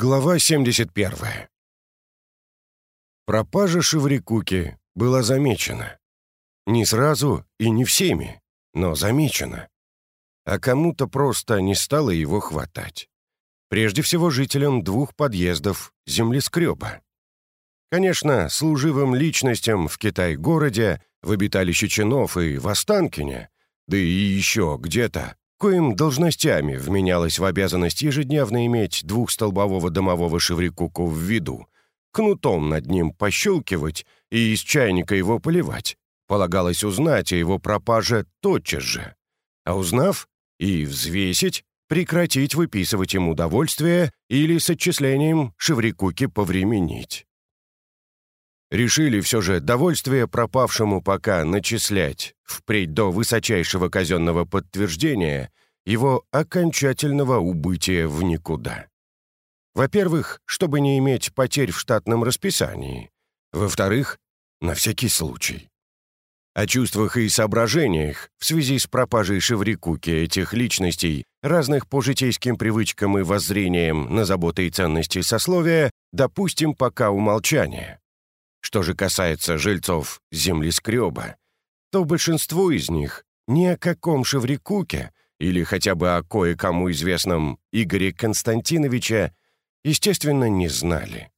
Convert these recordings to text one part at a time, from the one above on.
Глава 71. Пропажа Шеврикуки была замечена. Не сразу и не всеми, но замечена. А кому-то просто не стало его хватать. Прежде всего жителям двух подъездов землескреба. Конечно, служивым личностям в Китай-городе, в обиталище чинов и в Останкине, да и еще где-то, коим должностями вменялось в обязанность ежедневно иметь двухстолбового домового шеврикуку в виду, кнутом над ним пощелкивать и из чайника его поливать. Полагалось узнать о его пропаже тотчас же. А узнав, и взвесить, прекратить выписывать ему удовольствие или с отчислением шеврикуки повременить. Решили все же довольствие пропавшему пока начислять, впредь до высочайшего казенного подтверждения его окончательного убытия в никуда. Во-первых, чтобы не иметь потерь в штатном расписании. Во-вторых, на всякий случай. О чувствах и соображениях в связи с пропажей Шеврикуки этих личностей, разных по житейским привычкам и воззрениям на заботы и ценности сословия, допустим пока умолчание. Что же касается жильцов землескреба, то большинство из них ни о каком Шеврикуке или хотя бы о кое-кому известном Игоре Константиновича, естественно, не знали.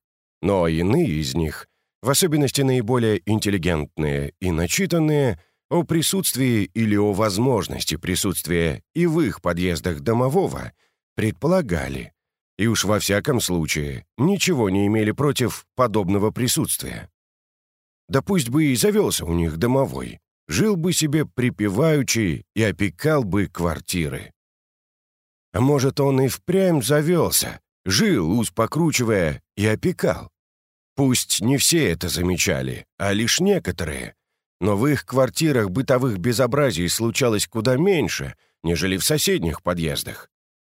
Но иные из них, в особенности наиболее интеллигентные и начитанные, о присутствии или о возможности присутствия и в их подъездах домового предполагали, и уж во всяком случае ничего не имели против подобного присутствия. Да пусть бы и завелся у них домовой, жил бы себе припеваючи и опекал бы квартиры. А может, он и впрямь завелся, жил, ус покручивая, и опекал. Пусть не все это замечали, а лишь некоторые, но в их квартирах бытовых безобразий случалось куда меньше, нежели в соседних подъездах.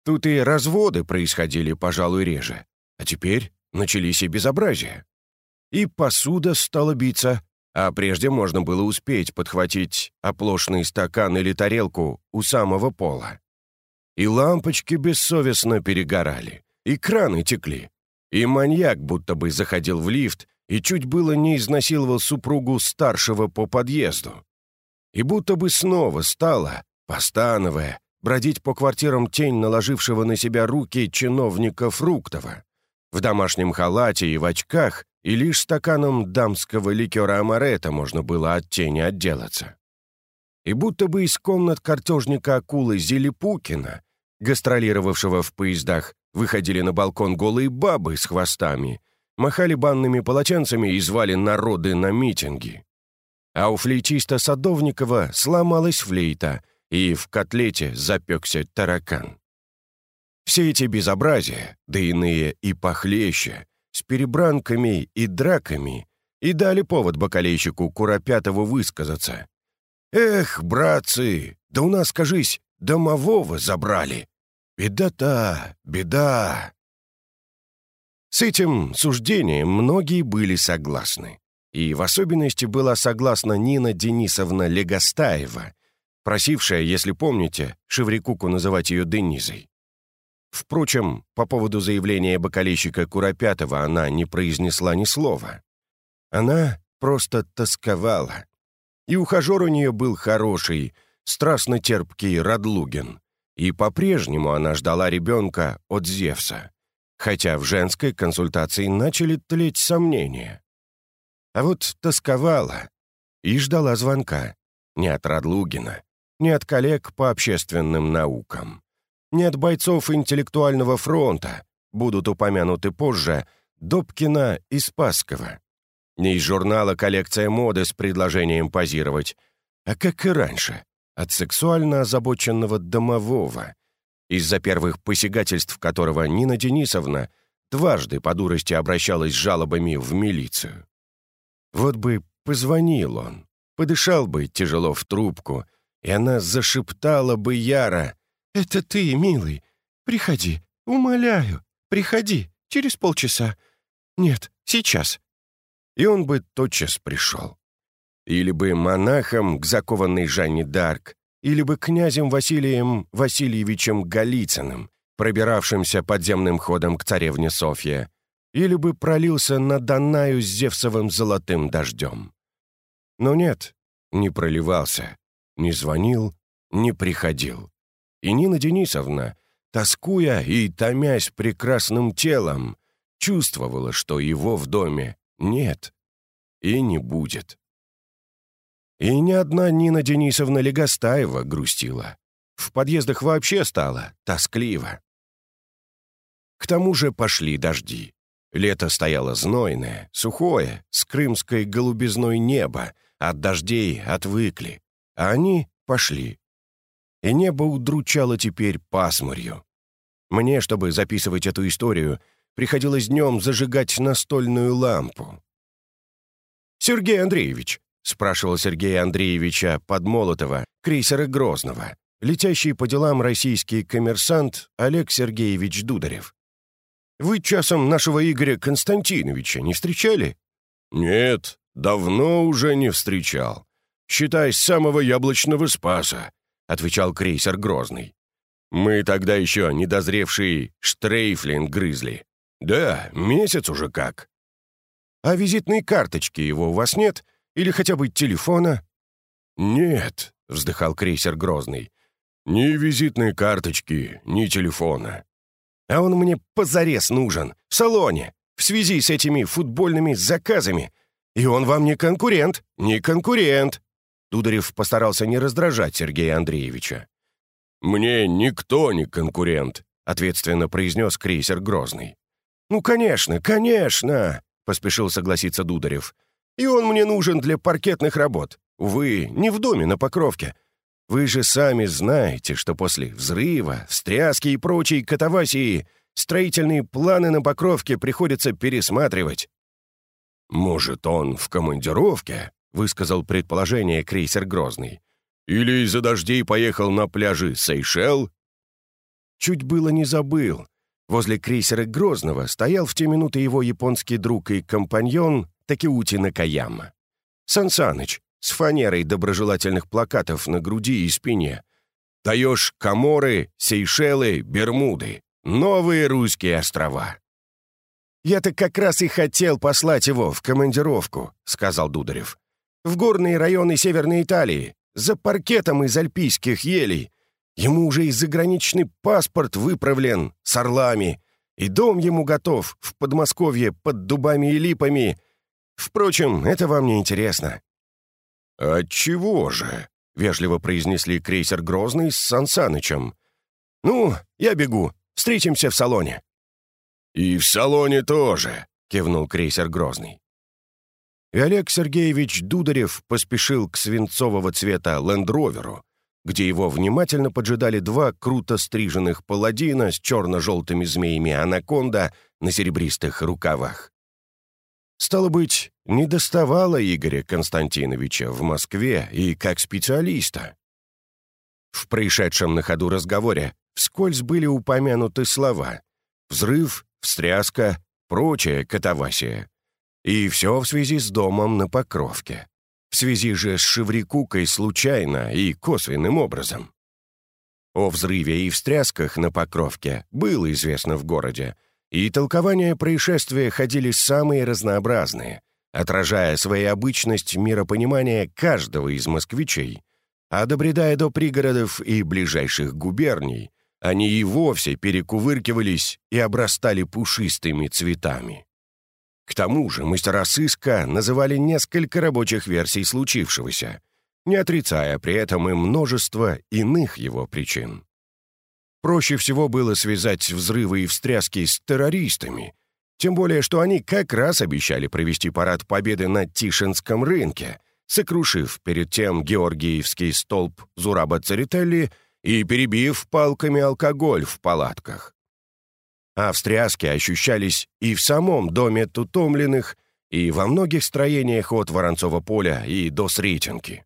Тут и разводы происходили, пожалуй, реже. А теперь начались и безобразия. И посуда стала биться, а прежде можно было успеть подхватить оплошный стакан или тарелку у самого пола. И лампочки бессовестно перегорали, и краны текли, и маньяк будто бы заходил в лифт и чуть было не изнасиловал супругу старшего по подъезду. И будто бы снова стала, постановая, бродить по квартирам тень наложившего на себя руки чиновника Фруктова. В домашнем халате и в очках, и лишь стаканом дамского ликера амаретта можно было от тени отделаться. И будто бы из комнат картежника акулы Зелепукина, гастролировавшего в поездах, выходили на балкон голые бабы с хвостами, махали банными полотенцами и звали народы на митинги. А у флейтиста Садовникова сломалась флейта — и в котлете запекся таракан. Все эти безобразия, да иные и похлеще, с перебранками и драками, и дали повод бакалейщику Куропятову высказаться. «Эх, братцы, да у нас, кажись, домового забрали. Беда-то, беда!» С этим суждением многие были согласны. И в особенности была согласна Нина Денисовна Легостаева, просившая, если помните, Шеврикуку называть ее Денизой. Впрочем, по поводу заявления бокалейщика Куропятова она не произнесла ни слова. Она просто тосковала. И ухажер у нее был хороший, страстно терпкий Радлугин. И по-прежнему она ждала ребенка от Зевса, хотя в женской консультации начали тлеть сомнения. А вот тосковала и ждала звонка. Не от Радлугина, ни от коллег по общественным наукам, ни от бойцов интеллектуального фронта, будут упомянуты позже, Добкина и Спаскова, ни из журнала «Коллекция моды» с предложением позировать, а как и раньше, от сексуально озабоченного домового, из-за первых посягательств которого Нина Денисовна дважды по дурости обращалась с жалобами в милицию. Вот бы позвонил он, подышал бы тяжело в трубку и она зашептала бы яро. «Это ты, милый. Приходи, умоляю, приходи, через полчаса. Нет, сейчас». И он бы тотчас пришел. Или бы монахом к закованной Жанне Дарк, или бы князем Василием Васильевичем Голицыным, пробиравшимся подземным ходом к царевне Софье, или бы пролился на Данаю с Зевсовым золотым дождем. Но нет, не проливался, не звонил, не приходил. И Нина Денисовна, тоскуя и томясь прекрасным телом, чувствовала, что его в доме нет и не будет. И ни одна Нина Денисовна Легостаева грустила. В подъездах вообще стало тоскливо. К тому же пошли дожди. Лето стояло знойное, сухое, с крымской голубизной неба, от дождей отвыкли, а они пошли. И небо удручало теперь пасмурью. Мне, чтобы записывать эту историю, приходилось днем зажигать настольную лампу. «Сергей Андреевич», — спрашивал Сергея Андреевича Подмолотова, крейсера Грозного, летящий по делам российский коммерсант Олег Сергеевич Дударев. «Вы часом нашего Игоря Константиновича не встречали?» «Нет, давно уже не встречал. Считай, с самого яблочного спаса», — отвечал крейсер Грозный. «Мы тогда еще недозревший штрейфлин грызли. Да, месяц уже как». «А визитной карточки его у вас нет? Или хотя бы телефона?» «Нет», — вздыхал крейсер Грозный. «Ни визитной карточки, ни телефона. А он мне позарез нужен, в салоне, в связи с этими футбольными заказами. И он вам не конкурент, не конкурент!» Дударев постарался не раздражать Сергея Андреевича. «Мне никто не конкурент», — ответственно произнес крейсер Грозный. «Ну, конечно, конечно!» — поспешил согласиться Дударев. «И он мне нужен для паркетных работ. Увы, не в доме на Покровке. Вы же сами знаете, что после взрыва, встряски и прочей катавасии строительные планы на Покровке приходится пересматривать». «Может, он в командировке?» — высказал предположение крейсер Грозный. «Или из-за дождей поехал на пляжи Сейшел?» Чуть было не забыл. Возле крейсера Грозного стоял в те минуты его японский друг и компаньон Такиути Накаяма. Сансаныч, с фанерой доброжелательных плакатов на груди и спине. Даешь Коморы, Сейшелы, Бермуды. Новые русские острова. «Я-то как раз и хотел послать его в командировку», — сказал Дударев. «В горные районы Северной Италии, за паркетом из альпийских елей. Ему уже и заграничный паспорт выправлен с орлами, и дом ему готов в Подмосковье под дубами и липами. Впрочем, это вам не интересно». «Отчего же?» — вежливо произнесли крейсер «Грозный» с Сансанычем. «Ну, я бегу. Встретимся в салоне». «И в салоне тоже», — кивнул крейсер «Грозный». И Олег Сергеевич Дударев поспешил к свинцового цвета лендроверу, где его внимательно поджидали два круто стриженных паладина с черно-желтыми змеями анаконда на серебристых рукавах. Стало быть, не доставало Игоря Константиновича в Москве и как специалиста. В происшедшем на ходу разговоре вскользь были упомянуты слова «взрыв», «встряска», прочая катавасия. И все в связи с домом на Покровке в связи же с Шеврикукой случайно и косвенным образом. О взрыве и встрясках на Покровке было известно в городе, и толкования происшествия ходили самые разнообразные, отражая своеобычность миропонимания каждого из москвичей, а добредая до пригородов и ближайших губерний, они и вовсе перекувыркивались и обрастали пушистыми цветами. К тому же мастера сыска называли несколько рабочих версий случившегося, не отрицая при этом и множество иных его причин. Проще всего было связать взрывы и встряски с террористами, тем более что они как раз обещали провести парад победы на Тишинском рынке, сокрушив перед тем Георгиевский столб Зураба Церетелли и перебив палками алкоголь в палатках а встряски ощущались и в самом доме Тутомленных, и во многих строениях от Воронцова поля и до Сретенки.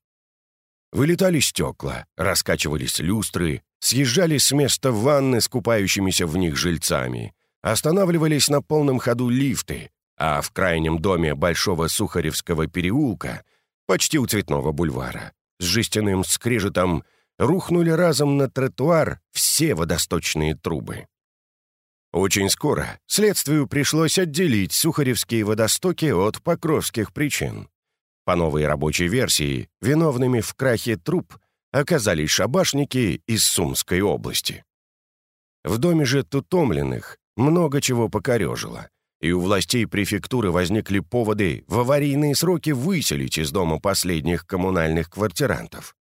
Вылетали стекла, раскачивались люстры, съезжали с места ванны с купающимися в них жильцами, останавливались на полном ходу лифты, а в крайнем доме Большого Сухаревского переулка, почти у Цветного бульвара, с жестяным скрежетом рухнули разом на тротуар все водосточные трубы. Очень скоро следствию пришлось отделить Сухаревские водостоки от покровских причин. По новой рабочей версии, виновными в крахе труп оказались шабашники из Сумской области. В доме же Тутомленных много чего покорежило, и у властей префектуры возникли поводы в аварийные сроки выселить из дома последних коммунальных квартирантов.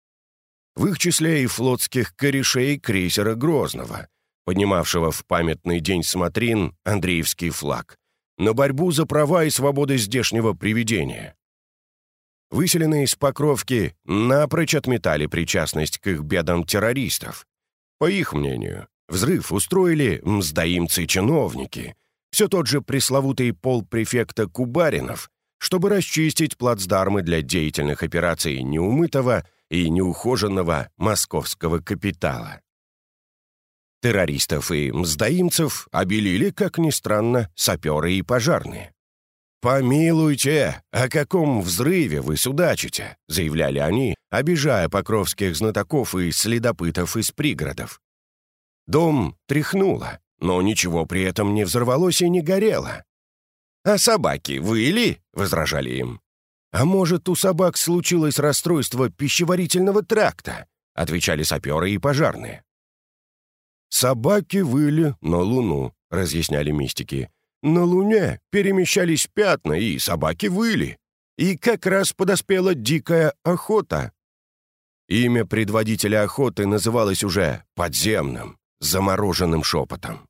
В их числе и флотских корешей крейсера Грозного, поднимавшего в памятный день смотрин Андреевский флаг, на борьбу за права и свободы здешнего привидения. Выселенные из Покровки напрочь отметали причастность к их бедам террористов. По их мнению, взрыв устроили мздоимцы-чиновники, все тот же пресловутый полпрефекта Кубаринов, чтобы расчистить плацдармы для деятельных операций неумытого и неухоженного московского капитала. Террористов и мздоимцев обелили, как ни странно, саперы и пожарные. «Помилуйте, о каком взрыве вы судачите?» — заявляли они, обижая покровских знатоков и следопытов из пригородов. Дом тряхнуло, но ничего при этом не взорвалось и не горело. «А собаки выли?» — возражали им. «А может, у собак случилось расстройство пищеварительного тракта?» — отвечали саперы и пожарные. «Собаки выли на Луну», — разъясняли мистики. «На Луне перемещались пятна, и собаки выли. И как раз подоспела дикая охота». Имя предводителя охоты называлось уже подземным, замороженным шепотом.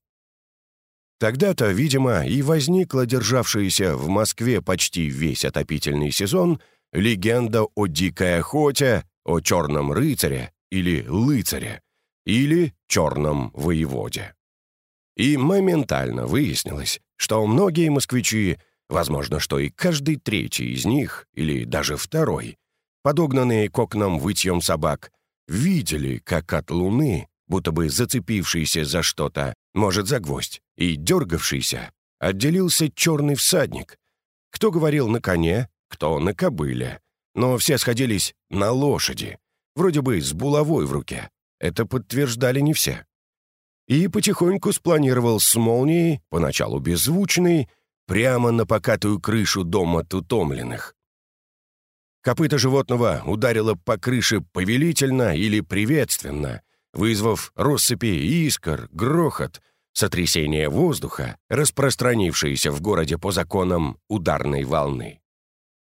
Тогда-то, видимо, и возникла державшаяся в Москве почти весь отопительный сезон легенда о дикой охоте, о черном рыцаре или лыцаре, или черном воеводе. И моментально выяснилось, что многие москвичи, возможно, что и каждый третий из них, или даже второй, подогнанные к окнам вытьем собак, видели, как от луны, будто бы зацепившийся за что-то, может, за гвоздь, и дергавшийся, отделился черный всадник. Кто говорил на коне, кто на кобыле, но все сходились на лошади, вроде бы с булавой в руке, это подтверждали не все. И потихоньку спланировал с молнией, поначалу беззвучный, прямо на покатую крышу дома тутомленных. Копыта животного ударило по крыше повелительно или приветственно, вызвав россыпи искр, грохот, сотрясение воздуха, распространившееся в городе по законам ударной волны.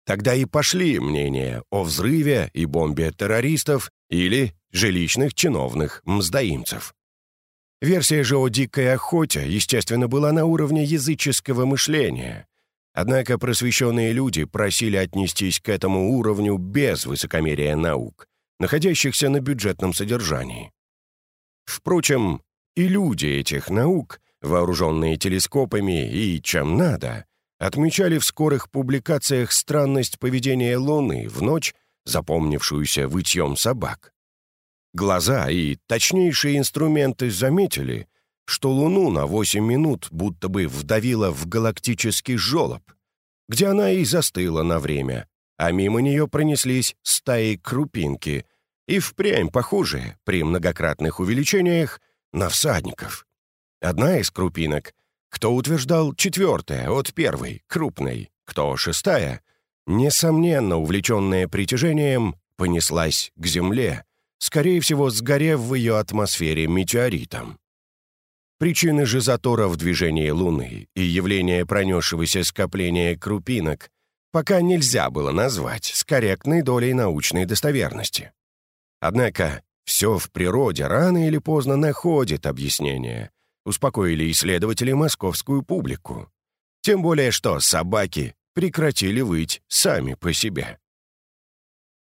Тогда и пошли мнения о взрыве и бомбе террористов или жилищных чиновных мздоимцев. Версия же о дикой охоте, естественно, была на уровне языческого мышления. Однако просвещенные люди просили отнестись к этому уровню без высокомерия наук, находящихся на бюджетном содержании. Впрочем, и люди этих наук, вооруженные телескопами и чем надо, отмечали в скорых публикациях странность поведения Луны в ночь, запомнившуюся вытьем собак. Глаза и точнейшие инструменты заметили, что Луну на 8 минут будто бы вдавило в галактический жёлоб, где она и застыла на время, а мимо нее пронеслись стаи крупинки и впрямь похожие при многократных увеличениях на всадников. Одна из крупинок, кто утверждал четвертая от первой, крупной, кто шестая, несомненно увлеченная притяжением, понеслась к Земле, скорее всего, сгорев в ее атмосфере метеоритом. Причины же затора в движении Луны и явления пронесшегося скопления крупинок пока нельзя было назвать с корректной долей научной достоверности. Однако все в природе рано или поздно находит объяснение, успокоили исследователи московскую публику. Тем более, что собаки прекратили выть сами по себе.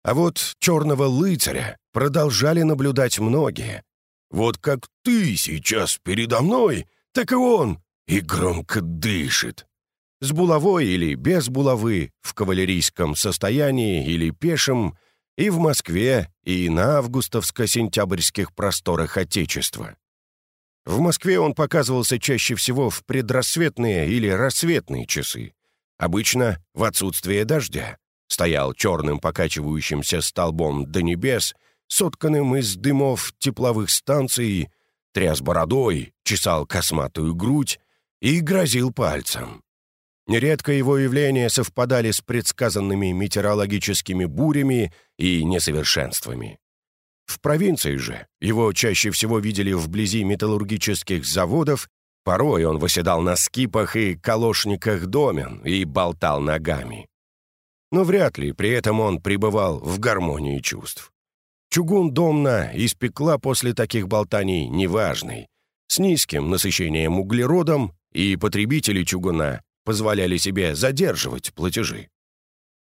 А вот черного лыцаря продолжали наблюдать многие. Вот как ты сейчас передо мной, так и он, и громко дышит. С булавой или без булавы, в кавалерийском состоянии или пешем, и в Москве, и на августовско-сентябрьских просторах Отечества. В Москве он показывался чаще всего в предрассветные или рассветные часы, обычно в отсутствие дождя, стоял черным покачивающимся столбом до небес, сотканным из дымов тепловых станций, тряс бородой, чесал косматую грудь и грозил пальцем. Нередко его явления совпадали с предсказанными метеорологическими бурями и несовершенствами. В провинции же его чаще всего видели вблизи металлургических заводов, порой он восседал на скипах и колошниках домен и болтал ногами. Но вряд ли при этом он пребывал в гармонии чувств. Чугун домна испекла после таких болтаний неважный, с низким насыщением углеродом, и потребители чугуна позволяли себе задерживать платежи.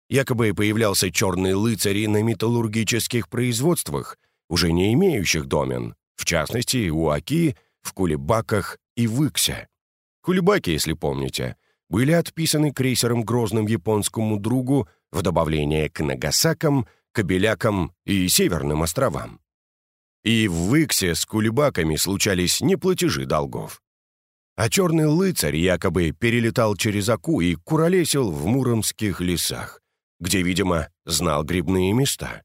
Якобы появлялся черный лыцарь на металлургических производствах, уже не имеющих домен, в частности, у Аки, в Кулебаках и в Иксе. Кулебаки, если помните, были отписаны крейсером грозным японскому другу в добавление к Нагасакам, Кобелякам и Северным островам. И в Иксе с кулебаками случались неплатежи долгов. А черный лыцарь якобы перелетал через Аку и куролесил в муромских лесах, где, видимо, знал грибные места.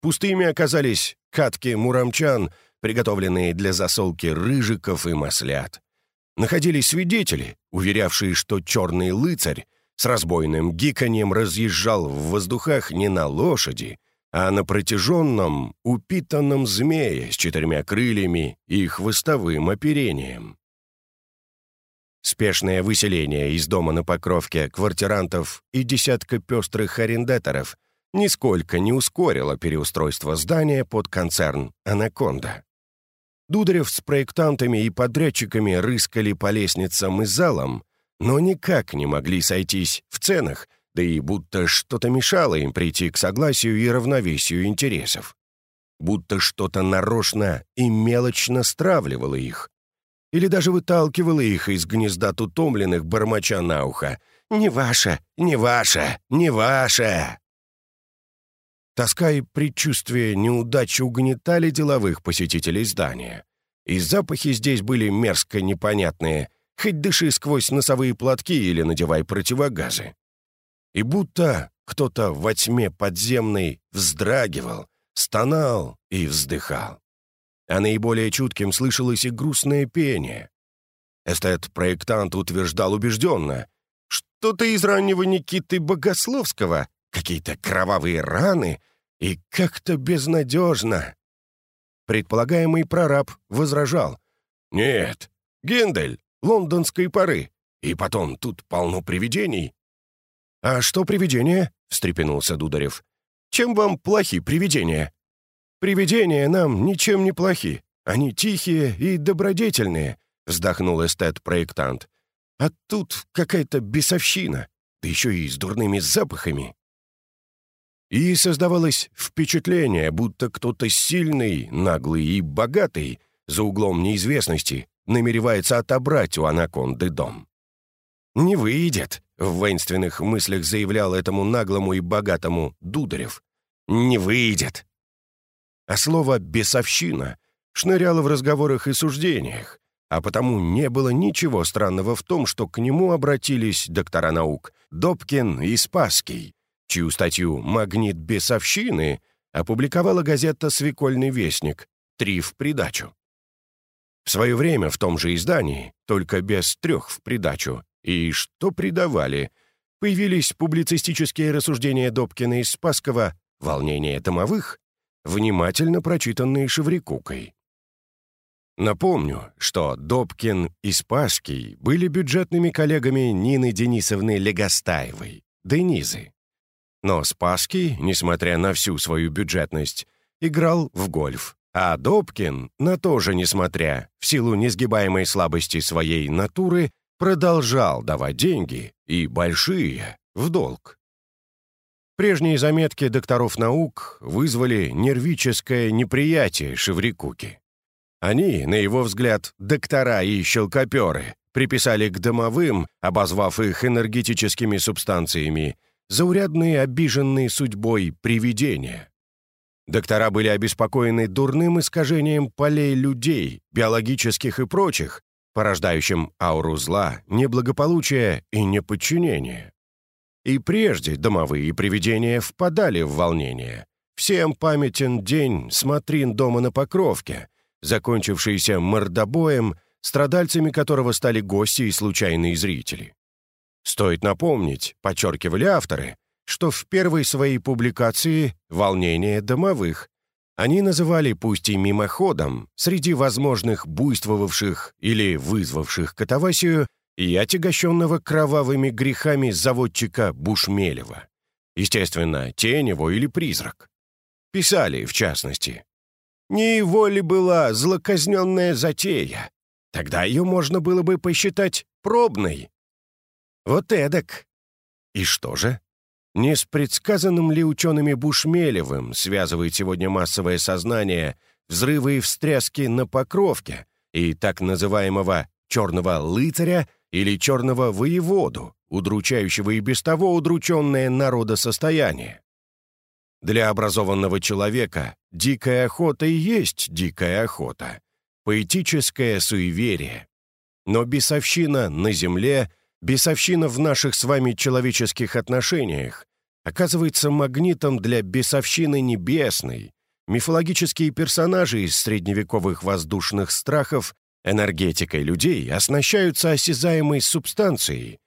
Пустыми оказались катки муромчан, приготовленные для засолки рыжиков и маслят. Находились свидетели, уверявшие, что черный лыцарь с разбойным гиканьем разъезжал в воздухах не на лошади, а на протяженном, упитанном змее с четырьмя крыльями и хвостовым оперением. Спешное выселение из дома на Покровке квартирантов и десятка пестрых арендаторов нисколько не ускорило переустройство здания под концерн «Анаконда». Дударев с проектантами и подрядчиками рыскали по лестницам и залам, но никак не могли сойтись в ценах, да и будто что-то мешало им прийти к согласию и равновесию интересов. Будто что-то нарочно и мелочно стравливало их, или даже выталкивала их из гнезда тутомленных, бормоча на ухо. «Не ваше! Не ваше! Не ваше!» Тоска и предчувствие неудачи угнетали деловых посетителей здания. И запахи здесь были мерзко непонятные, хоть дыши сквозь носовые платки или надевай противогазы. И будто кто-то во тьме подземной вздрагивал, стонал и вздыхал а наиболее чутким слышалось и грустное пение. Эстет-проектант утверждал убежденно, что-то из раннего Никиты Богословского, какие-то кровавые раны и как-то безнадежно. Предполагаемый прораб возражал. «Нет, Гендель, лондонской поры, и потом тут полно привидений». «А что привидения?» — встрепенулся Дударев. «Чем вам плохи привидения?» «Привидения нам ничем не плохи. Они тихие и добродетельные», — вздохнул эстет-проектант. «А тут какая-то бесовщина, да еще и с дурными запахами». И создавалось впечатление, будто кто-то сильный, наглый и богатый, за углом неизвестности, намеревается отобрать у анаконды дом. «Не выйдет», — в воинственных мыслях заявлял этому наглому и богатому Дударев. «Не выйдет а слово «бесовщина» шныряло в разговорах и суждениях, а потому не было ничего странного в том, что к нему обратились доктора наук Добкин и Спасский, чью статью «Магнит бесовщины» опубликовала газета «Свекольный вестник» три в придачу. В свое время в том же издании, только без трех в придачу, и что придавали, появились публицистические рассуждения Добкина и Спасского «Волнение домовых» внимательно прочитанные Шеврикукой. Напомню, что Добкин и Спасский были бюджетными коллегами Нины Денисовны Легостаевой, Денизы. Но Спасский, несмотря на всю свою бюджетность, играл в гольф, а Добкин, на то же несмотря, в силу несгибаемой слабости своей натуры, продолжал давать деньги, и большие, в долг. Прежние заметки докторов наук вызвали нервическое неприятие Шеврикуки. Они, на его взгляд, доктора и щелкоперы, приписали к домовым, обозвав их энергетическими субстанциями, заурядные обиженные судьбой привидения. Доктора были обеспокоены дурным искажением полей людей, биологических и прочих, порождающим ауру зла, неблагополучия и неподчинения. И прежде домовые привидения впадали в волнение. Всем памятен день смотрин дома на Покровке, закончившийся мордобоем, страдальцами которого стали гости и случайные зрители. Стоит напомнить, подчеркивали авторы, что в первой своей публикации «Волнение домовых» они называли пусть и мимоходом среди возможных буйствовавших или вызвавших катавасию и отягощенного кровавыми грехами заводчика Бушмелева. Естественно, тень или призрак. Писали, в частности. Не его ли была злоказненная затея? Тогда ее можно было бы посчитать пробной. Вот эдак. И что же? Не с предсказанным ли учеными Бушмелевым связывает сегодня массовое сознание взрывы и встряски на Покровке и так называемого «черного лыцаря» или «черного воеводу», удручающего и без того удрученное народосостояние? Для образованного человека дикая охота и есть дикая охота, поэтическое суеверие. Но бесовщина на земле, бесовщина в наших с вами человеческих отношениях оказывается магнитом для бесовщины небесной. Мифологические персонажи из средневековых воздушных страхов энергетикой людей оснащаются осязаемой субстанцией.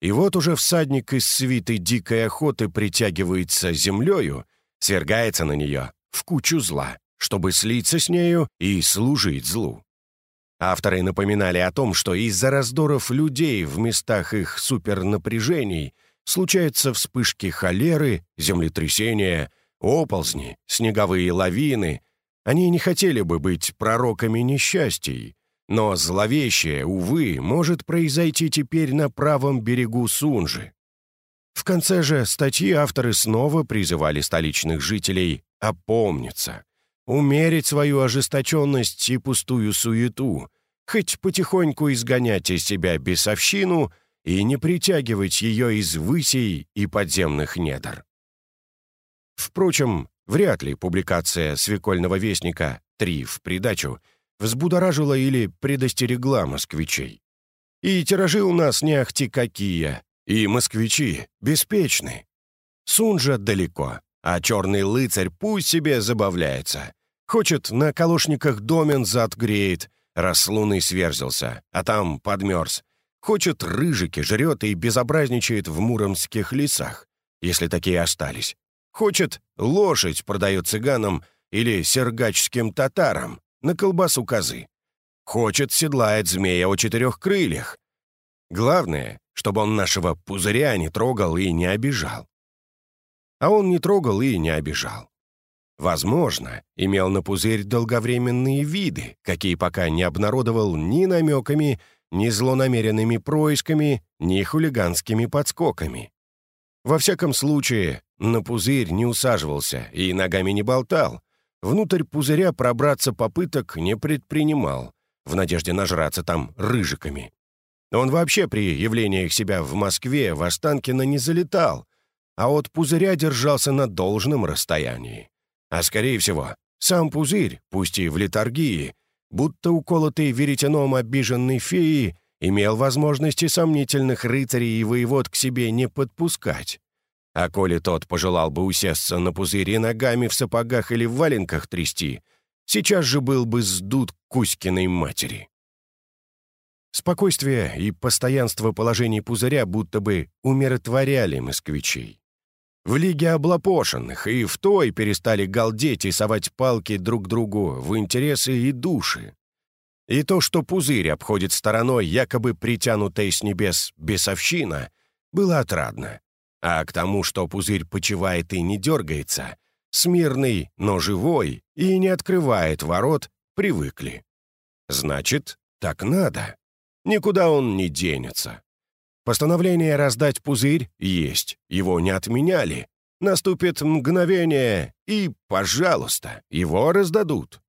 И вот уже всадник из свиты дикой охоты притягивается землею свергается на нее в кучу зла, чтобы слиться с нею и служить злу. Авторы напоминали о том, что из-за раздоров людей в местах их супернапряжений случаются вспышки холеры, землетрясения, оползни, снеговые лавины. Они не хотели бы быть пророками несчастий, но зловещее, увы, может произойти теперь на правом берегу Сунжи. В конце же статьи авторы снова призывали столичных жителей опомниться, умерить свою ожесточенность и пустую суету, хоть потихоньку изгонять из себя бесовщину и не притягивать ее из высей и подземных недр. Впрочем, вряд ли публикация «Свекольного вестника» 3 в придачу взбудоражила или предостерегла москвичей. И тиражи у нас не ахти какие, и москвичи беспечны. Сунжа далеко, а черный лыцарь пусть себе забавляется. Хочет, на колошниках домен зад греет, раз луны сверзился, а там подмерз. Хочет, рыжики жрет и безобразничает в муромских лесах, если такие остались. Хочет, лошадь продает цыганам или сергачским татарам на колбасу козы. Хочет, седлает змея о четырех крыльях. Главное, чтобы он нашего пузыря не трогал и не обижал. А он не трогал и не обижал. Возможно, имел на пузырь долговременные виды, какие пока не обнародовал ни намеками, ни злонамеренными происками, ни хулиганскими подскоками. Во всяком случае, на пузырь не усаживался и ногами не болтал, внутрь пузыря пробраться попыток не предпринимал, в надежде нажраться там рыжиками. Он вообще при явлениях себя в Москве в Останкино не залетал, а от пузыря держался на должном расстоянии. А скорее всего, сам пузырь, пусть и в литургии, будто уколотый веретеном обиженной феи, имел возможности сомнительных рыцарей и воевод к себе не подпускать. А коли тот пожелал бы усесться на пузыре ногами в сапогах или в валенках трясти, сейчас же был бы сдут Кузькиной матери. Спокойствие и постоянство положений пузыря будто бы умиротворяли москвичей. В Лиге облапошенных и в той перестали галдеть и совать палки друг другу в интересы и души. И то, что пузырь обходит стороной якобы притянутая с небес бесовщина, было отрадно. А к тому, что пузырь почивает и не дергается, смирный, но живой и не открывает ворот, привыкли. Значит, так надо. Никуда он не денется. Постановление раздать пузырь есть, его не отменяли. Наступит мгновение, и, пожалуйста, его раздадут.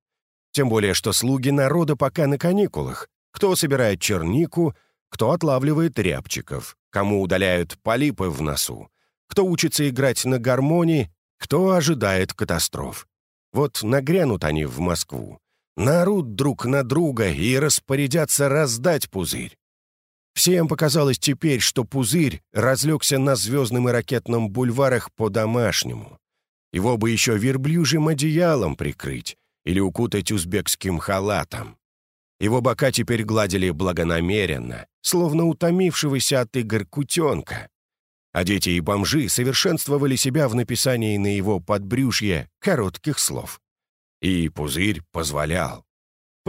Тем более, что слуги народа пока на каникулах. Кто собирает чернику, кто отлавливает рябчиков, кому удаляют полипы в носу, кто учится играть на гармонии, кто ожидает катастроф. Вот нагрянут они в Москву наорут друг на друга и распорядятся раздать пузырь. Всем показалось теперь, что пузырь разлегся на звездном и ракетном бульварах по-домашнему. Его бы еще верблюжьим одеялом прикрыть или укутать узбекским халатом. Его бока теперь гладили благонамеренно, словно утомившегося от игр кутенка. А дети и бомжи совершенствовали себя в написании на его подбрюшье коротких слов. И пузырь позволял.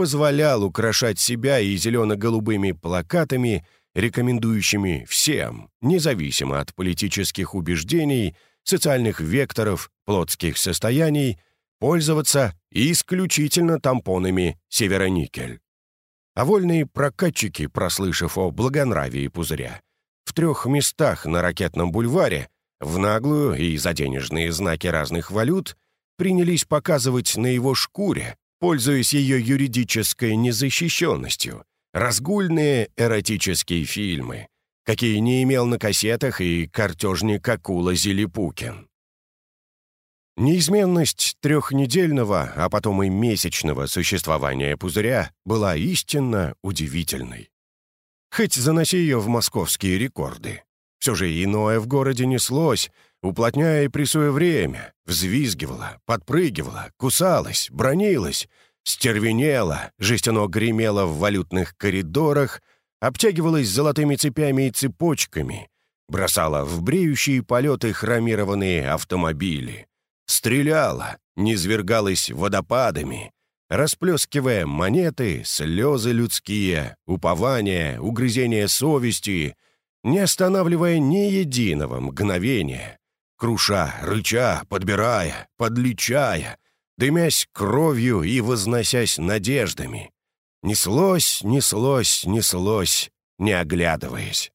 Позволял украшать себя и зелено-голубыми плакатами, рекомендующими всем, независимо от политических убеждений, социальных векторов, плотских состояний, пользоваться исключительно тампонами «Североникель». А вольные прокатчики, прослышав о благонравии пузыря, в трех местах на ракетном бульваре, в наглую и за денежные знаки разных валют, принялись показывать на его шкуре, пользуясь ее юридической незащищенностью, разгульные эротические фильмы, какие не имел на кассетах и картежник Акула Зелепукин. Неизменность трехнедельного, а потом и месячного существования пузыря была истинно удивительной. Хоть заноси ее в московские рекорды. Все же иное в городе неслось, уплотняя и прессуя время, взвизгивала, подпрыгивала, кусалась, бронилась, стервенела, жестяно гремела в валютных коридорах, обтягивалась золотыми цепями и цепочками, бросала в бреющие полеты хромированные автомобили, стреляла, низвергалась водопадами, расплескивая монеты, слезы людские, упования, угрызения совести, не останавливая ни единого мгновения, круша, рыча, подбирая, подлечая, дымясь кровью и возносясь надеждами. Неслось, неслось, неслось, не оглядываясь.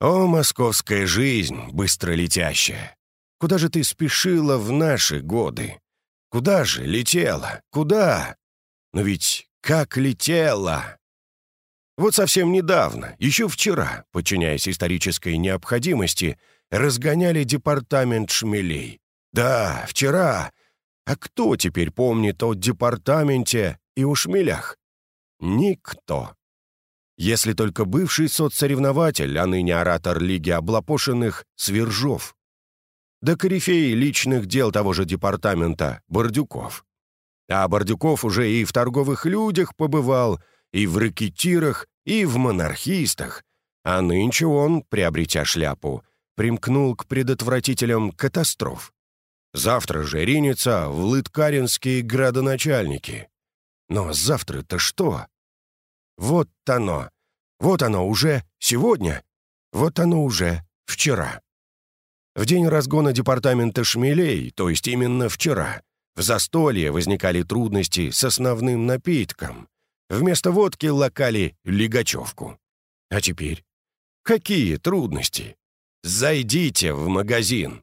О, московская жизнь, быстро летящая! Куда же ты спешила в наши годы? Куда же летела? Куда? Но ведь как летела! Вот совсем недавно, еще вчера, подчиняясь исторической необходимости, разгоняли департамент шмелей. Да, вчера. А кто теперь помнит о департаменте и о шмелях? Никто. Если только бывший соцсоревнователь, а ныне оратор Лиги облапошенных, Свержов. Да корифей личных дел того же департамента, Бордюков. А Бордюков уже и в торговых людях побывал, и в рэкетирах, и в монархистах. А нынче он, приобретя шляпу, примкнул к предотвратителям катастроф. Завтра же ринется в лыткаринские градоначальники. Но завтра-то что? Вот оно. Вот оно уже сегодня. Вот оно уже вчера. В день разгона департамента шмелей, то есть именно вчера, в застолье возникали трудности с основным напитком. Вместо водки локали лигачевку. А теперь? Какие трудности? Зайдите в магазин.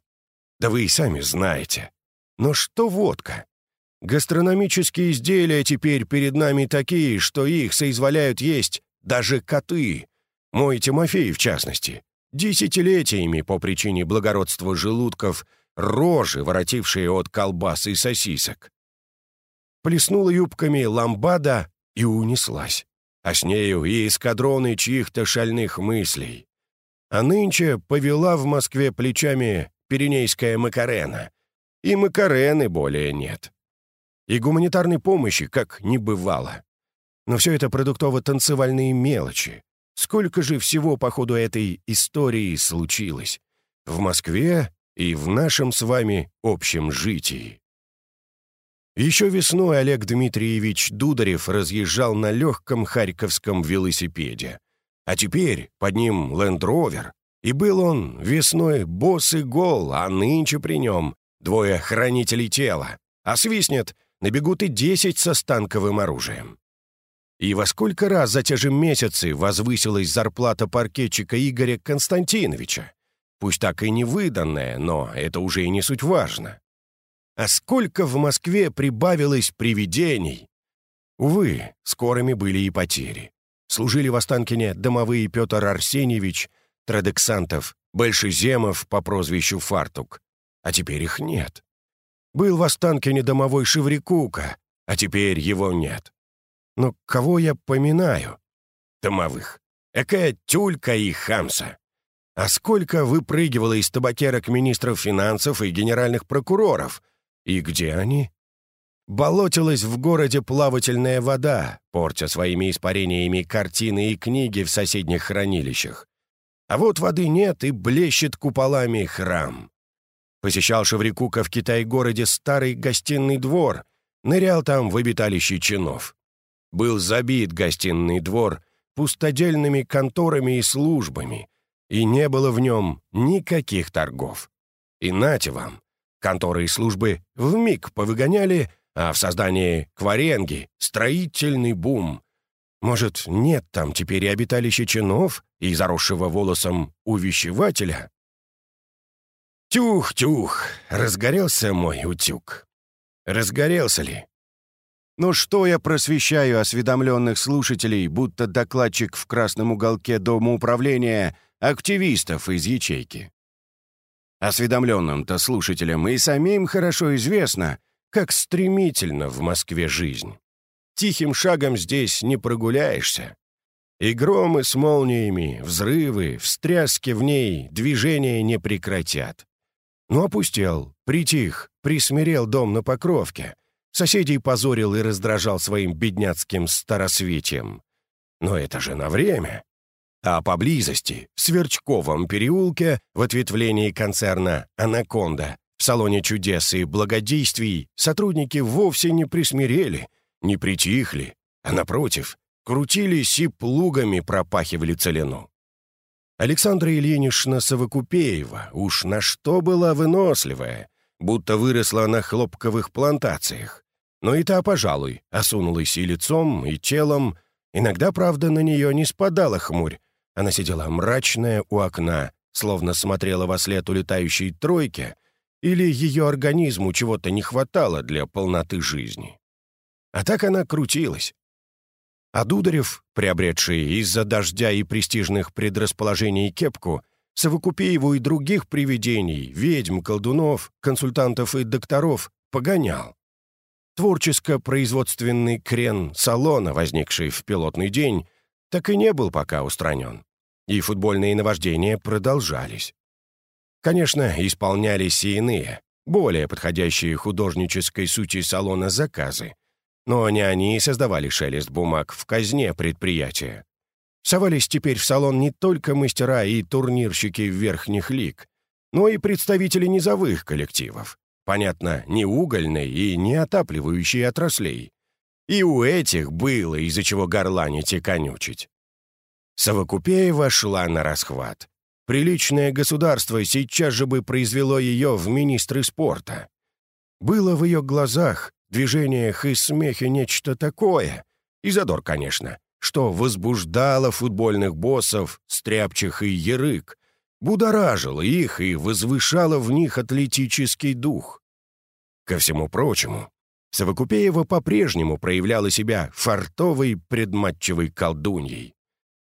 Да вы и сами знаете. Но что водка? Гастрономические изделия теперь перед нами такие, что их соизволяют есть даже коты. Мой Тимофей, в частности. Десятилетиями по причине благородства желудков рожи, воротившие от колбас и сосисок. Плеснула юбками ламбада и унеслась, а с нею и эскадроны чьих-то шальных мыслей. А нынче повела в Москве плечами Пиренейская Макарена, и Макарены более нет. И гуманитарной помощи как не бывало. Но все это продуктово-танцевальные мелочи. Сколько же всего по ходу этой истории случилось? В Москве и в нашем с вами общем житии. Еще весной Олег Дмитриевич Дударев разъезжал на легком харьковском велосипеде. А теперь под ним Лэнд-Ровер. И был он весной босс и гол, а нынче при нем двое хранителей тела. А свистнет, набегут и десять со станковым оружием. И во сколько раз за те же месяцы возвысилась зарплата паркетчика Игоря Константиновича? Пусть так и не выданная, но это уже и не суть важно. А сколько в Москве прибавилось привидений? Увы, скорыми были и потери. Служили в Останкине домовые Петр Арсеньевич, Традексантов, Большеземов по прозвищу Фартук. А теперь их нет. Был в Останкине домовой Шеврикука, а теперь его нет. Но кого я поминаю? Домовых. Экая тюлька и хамса. А сколько выпрыгивало из табакерок министров финансов и генеральных прокуроров — и где они? Болотилась в городе плавательная вода, портя своими испарениями картины и книги в соседних хранилищах. А вот воды нет и блещет куполами храм. Посещал Шеврикука в Китай-городе старый гостиный двор, нырял там в обиталище чинов. Был забит гостиный двор пустодельными конторами и службами, и не было в нем никаких торгов. И нате вам, конторы и службы вмиг повыгоняли, а в создании кваренги строительный бум. Может, нет там теперь и обиталища чинов и заросшего волосом увещевателя? Тюх-тюх, разгорелся мой утюг. Разгорелся ли? Ну что я просвещаю осведомленных слушателей, будто докладчик в красном уголке Дома управления активистов из ячейки? Осведомленным-то слушателям и самим хорошо известно, как стремительно в Москве жизнь. Тихим шагом здесь не прогуляешься. И громы с молниями, взрывы, встряски в ней движения не прекратят. Но опустел, притих, присмирел дом на Покровке. Соседей позорил и раздражал своим бедняцким старосветием. Но это же на время. А поблизости, в Сверчковом переулке, в ответвлении концерна «Анаконда», в салоне чудес и благодействий сотрудники вовсе не присмирели, не притихли, а, напротив, крутились и плугами пропахивали целину. Александра Ильинична Совокупеева уж на что была выносливая, будто выросла на хлопковых плантациях. Но и та, пожалуй, осунулась и лицом, и телом. Иногда, правда, на нее не спадала хмурь. Она сидела мрачная у окна, словно смотрела во след улетающей тройки, или ее организму чего-то не хватало для полноты жизни. А так она крутилась. А Дударев, приобретший из-за дождя и престижных предрасположений кепку, Совокупееву и других привидений, ведьм, колдунов, консультантов и докторов, погонял. Творческо-производственный крен салона, возникший в пилотный день, так и не был пока устранен. И футбольные наваждения продолжались. Конечно, исполнялись и иные, более подходящие художнической сути салона заказы. Но не они создавали шелест бумаг в казне предприятия. Совались теперь в салон не только мастера и турнирщики верхних лиг, но и представители низовых коллективов. Понятно, не угольной и не отапливающей отраслей. И у этих было из-за чего горланить и конючить. Совокупеева шла на расхват. Приличное государство сейчас же бы произвело ее в министры спорта. Было в ее глазах, движениях и смехе нечто такое, и задор, конечно, что возбуждало футбольных боссов, стряпчих и ярык, будоражило их и возвышало в них атлетический дух. Ко всему прочему, Совокупеева по-прежнему проявляла себя фартовой предматчевой колдуньей.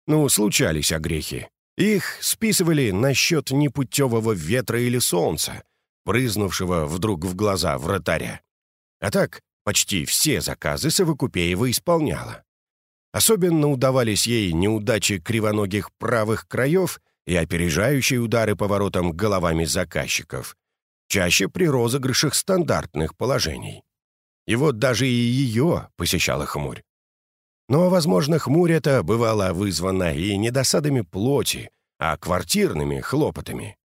Ну, случались огрехи, их списывали на счет непутевого ветра или солнца, прызнувшего вдруг в глаза вратаря. А так, почти все заказы Совокупеева исполняла. Особенно удавались ей неудачи кривоногих правых краев и опережающие удары поворотом головами заказчиков, чаще при розыгрышах стандартных положений. И вот даже и ее посещала хмурь. Но, возможно, хмурь эта бывала вызвана и не досадами плоти, а квартирными хлопотами.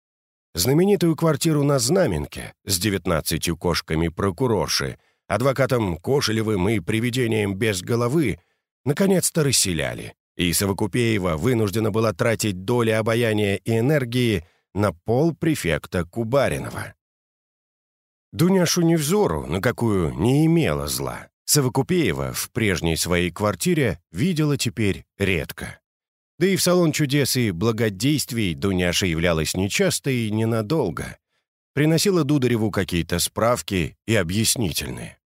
Знаменитую квартиру на Знаменке с девятнадцатью кошками прокурорши, адвокатом Кошелевым и привидением без головы наконец-то расселяли, и Совокупеева вынуждена была тратить доли обаяния и энергии на пол префекта Кубаринова. Дуняшу Невзору, на какую не имела зла, Совокупеева в прежней своей квартире видела теперь редко. Да и в салон чудес и благодействий Дуняша являлась нечасто и ненадолго. Приносила Дудареву какие-то справки и объяснительные.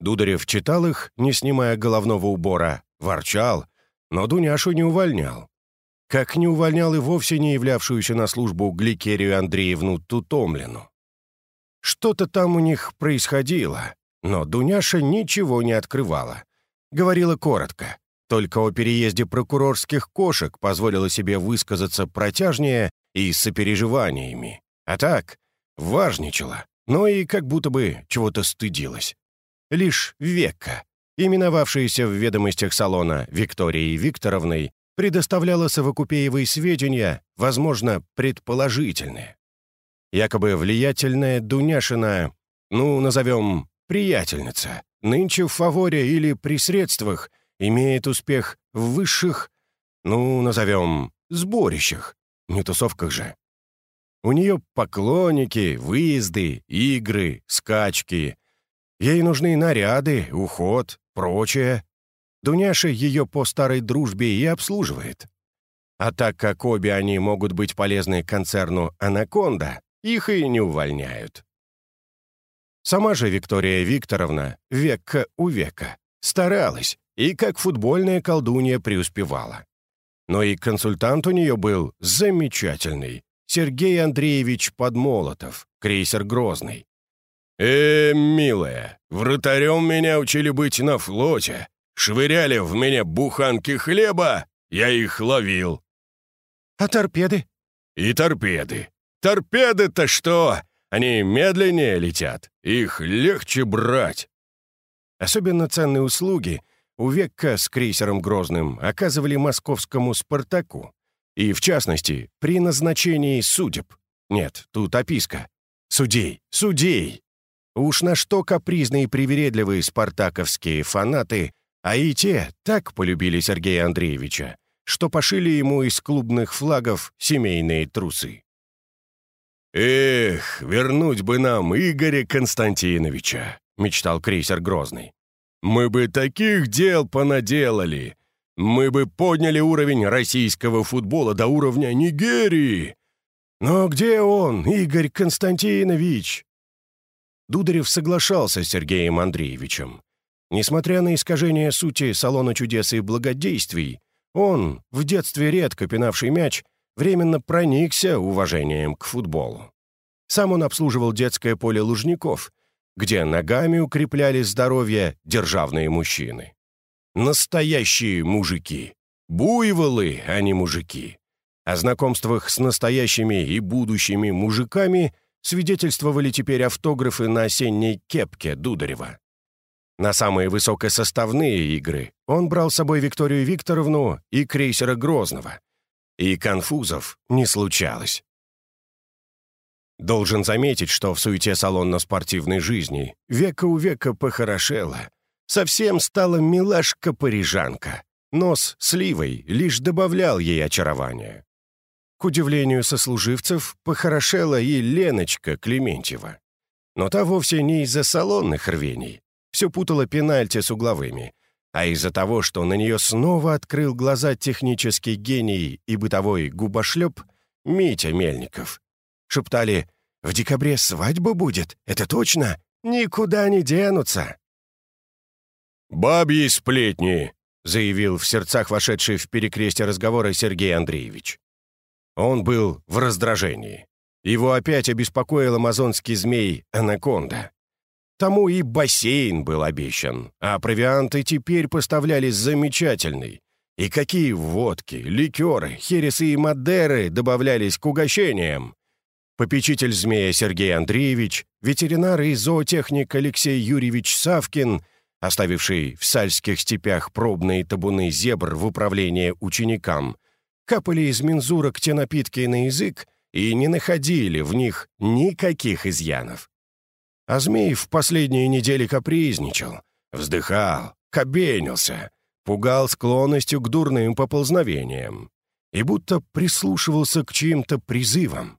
Дударев читал их, не снимая головного убора, ворчал, но Дуняшу не увольнял. Как не увольнял и вовсе не являвшуюся на службу Гликерию Андреевну Тутомлину. Что-то там у них происходило, но Дуняша ничего не открывала. Говорила коротко. Только о переезде прокурорских кошек позволила себе высказаться протяжнее и с сопереживаниями. А так, важничала, но и как будто бы чего-то стыдилась. лишь века, именовавшаяся в ведомостях салона Викторией Викторовной, предоставляла Совокупеевой сведения, возможно, предположительные. Якобы влиятельная Дуняшина, ну, назовем, приятельница, нынче в фаворе или при средствах, имеет успех в высших, ну, назовем, сборищах, не тусовках же. У нее поклонники, выезды, игры, скачки. Ей нужны наряды, уход, прочее. Дуняша ее по старой дружбе и обслуживает. А так как обе они могут быть полезны концерну «Анаконда», их и не увольняют. Сама же Виктория Викторовна века у века старалась и как футбольная колдунья преуспевала. Но и консультант у нее был замечательный, Сергей Андреевич Подмолотов, крейсер «Грозный». «Э, милая, вратарем меня учили быть на флоте. Швыряли в меня буханки хлеба, я их ловил». «А торпеды?» «И торпеды. Торпеды-то что? Они медленнее летят, их легче брать». Особенно ценные услуги у Векка с крейсером «Грозным» оказывали московскому «Спартаку», и, в частности, при назначении судеб. Нет, тут описка. Судей, судей! Уж на что капризные и привередливые спартаковские фанаты, а и те так полюбили Сергея Андреевича, что пошили ему из клубных флагов семейные трусы. «Эх, вернуть бы нам Игоря Константиновича», — мечтал крейсер Грозный. «Мы бы таких дел понаделали, мы бы подняли уровень российского футбола до уровня Нигерии. Но где он, Игорь Константинович?» Дударев соглашался с Сергеем Андреевичем. Несмотря на искажение сути салона чудес и благодействий, он, в детстве редко пинавший мяч, временно проникся уважением к футболу. Сам он обслуживал детское поле Лужников, где ногами укрепляли здоровье державные мужчины. Настоящие мужики. Буйволы, а не мужики. О знакомствах с настоящими и будущими мужиками свидетельствовали теперь автографы на осенней кепке Дударева. На самые высокосоставные игры он брал с собой Викторию Викторовну и крейсера Грозного. И конфузов не случалось. Должен заметить, что в суете салонно-спортивной жизни века у века похорошело, Совсем стала милашка-парижанка. Нос сливой лишь добавлял ей очарования. К удивлению сослуживцев, похорошела и Леночка Клементьева. Но та вовсе не из-за салонных рвений. Все путала пенальти с угловыми, а из-за того, что на нее снова открыл глаза технический гений и бытовой губошлеп Митя Мельников. Шептали «В декабре свадьба будет, это точно? Никуда не денутся!» «Бабьи сплетни», — заявил в сердцах вошедший в перекрестие разговора Сергей Андреевич. Он был в раздражении. Его опять обеспокоил амазонский змей Анаконда. Тому и бассейн был обещан, а провианты теперь поставлялись замечательный. И какие водки, ликеры, хересы и мадеры добавлялись к угощениям. Попечитель змея Сергей Андреевич, ветеринар и зоотехник Алексей Юрьевич Савкин — оставивший в сальских степях пробные табуны зебр в управление ученикам, капали из мензурок те напитки на язык и не находили в них никаких изъянов. А змей в последние недели капризничал, вздыхал, кабенился, пугал склонностью к дурным поползновениям и будто прислушивался к чьим-то призывам.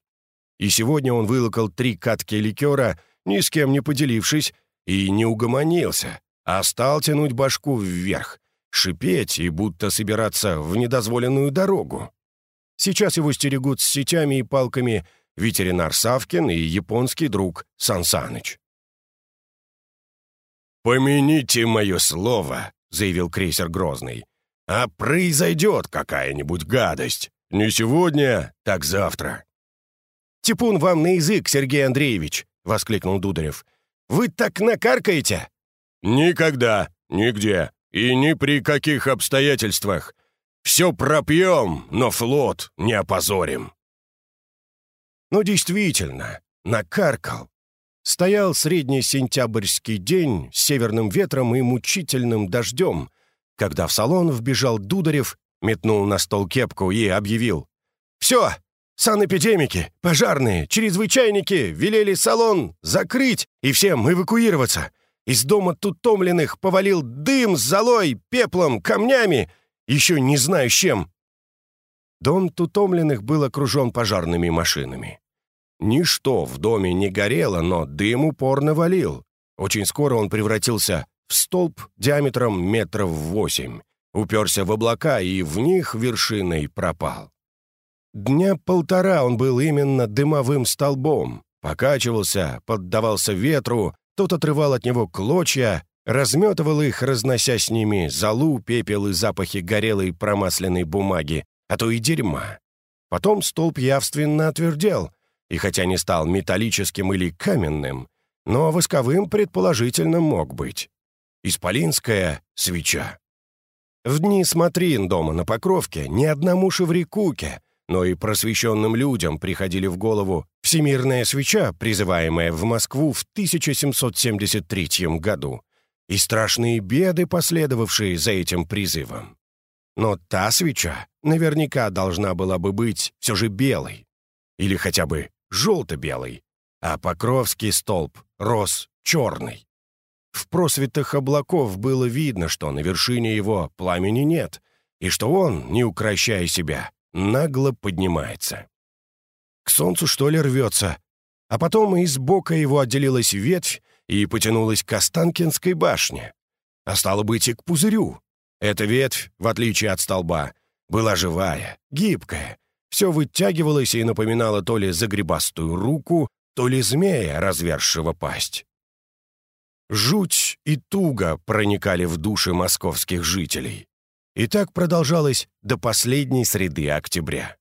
И сегодня он вылокал три катки ликера, ни с кем не поделившись, и не угомонился, а стал тянуть башку вверх, шипеть и будто собираться в недозволенную дорогу. Сейчас его стерегут с сетями и палками ветеринар Савкин и японский друг Сансаныч. «Помяните мое слово», — заявил крейсер Грозный, «а произойдет какая-нибудь гадость. Не сегодня, так завтра». «Типун вам на язык, Сергей Андреевич!» — воскликнул Дударев. «Вы так накаркаете!» Никогда, нигде и ни при каких обстоятельствах. Все пропьем, но флот не опозорим. Ну, действительно, накаркал. Стоял средний сентябрьский день с северным ветром и мучительным дождем, когда в салон вбежал Дударев, метнул на стол кепку и объявил. «Все! Санэпидемики, пожарные, чрезвычайники велели салон закрыть и всем эвакуироваться. Из дома тутомленных повалил дым с золой, пеплом, камнями, еще не знаю с чем». Дом тутомленных был окружен пожарными машинами. Ничто в доме не горело, но дым упорно валил. Очень скоро он превратился в столб диаметром метров восемь, уперся в облака и в них вершиной пропал. Дня полтора он был именно дымовым столбом, покачивался, поддавался ветру, тот отрывал от него клочья, разметывал их, разнося с ними золу, пепел и запахи горелой промасленной бумаги, а то и дерьма. Потом столб явственно отвердел, и хотя не стал металлическим или каменным, но восковым предположительно мог быть. Исполинская свеча. В дни смотрин дома на Покровке ни одному шеврикуке, но и просвещенным людям приходили в голову всемирная свеча, призываемая в Москву в 1773 году, и страшные беды, последовавшие за этим призывом. Но та свеча наверняка должна была бы быть все же белой, или хотя бы желто-белый, а Покровский столб рос черный. В просветах облаков было видно, что на вершине его пламени нет, и что он, не укращая себя, нагло поднимается. К солнцу, что ли, рвется? А потом из бока его отделилась ветвь и потянулась к Останкинской башне. А стало быть, и к пузырю. Эта ветвь, в отличие от столба, была живая, гибкая, все вытягивалось и напоминало то ли загребастую руку, то ли змея, разверзшего пасть. Жуть и туго проникали в души московских жителей. И так продолжалось до последней среды октября.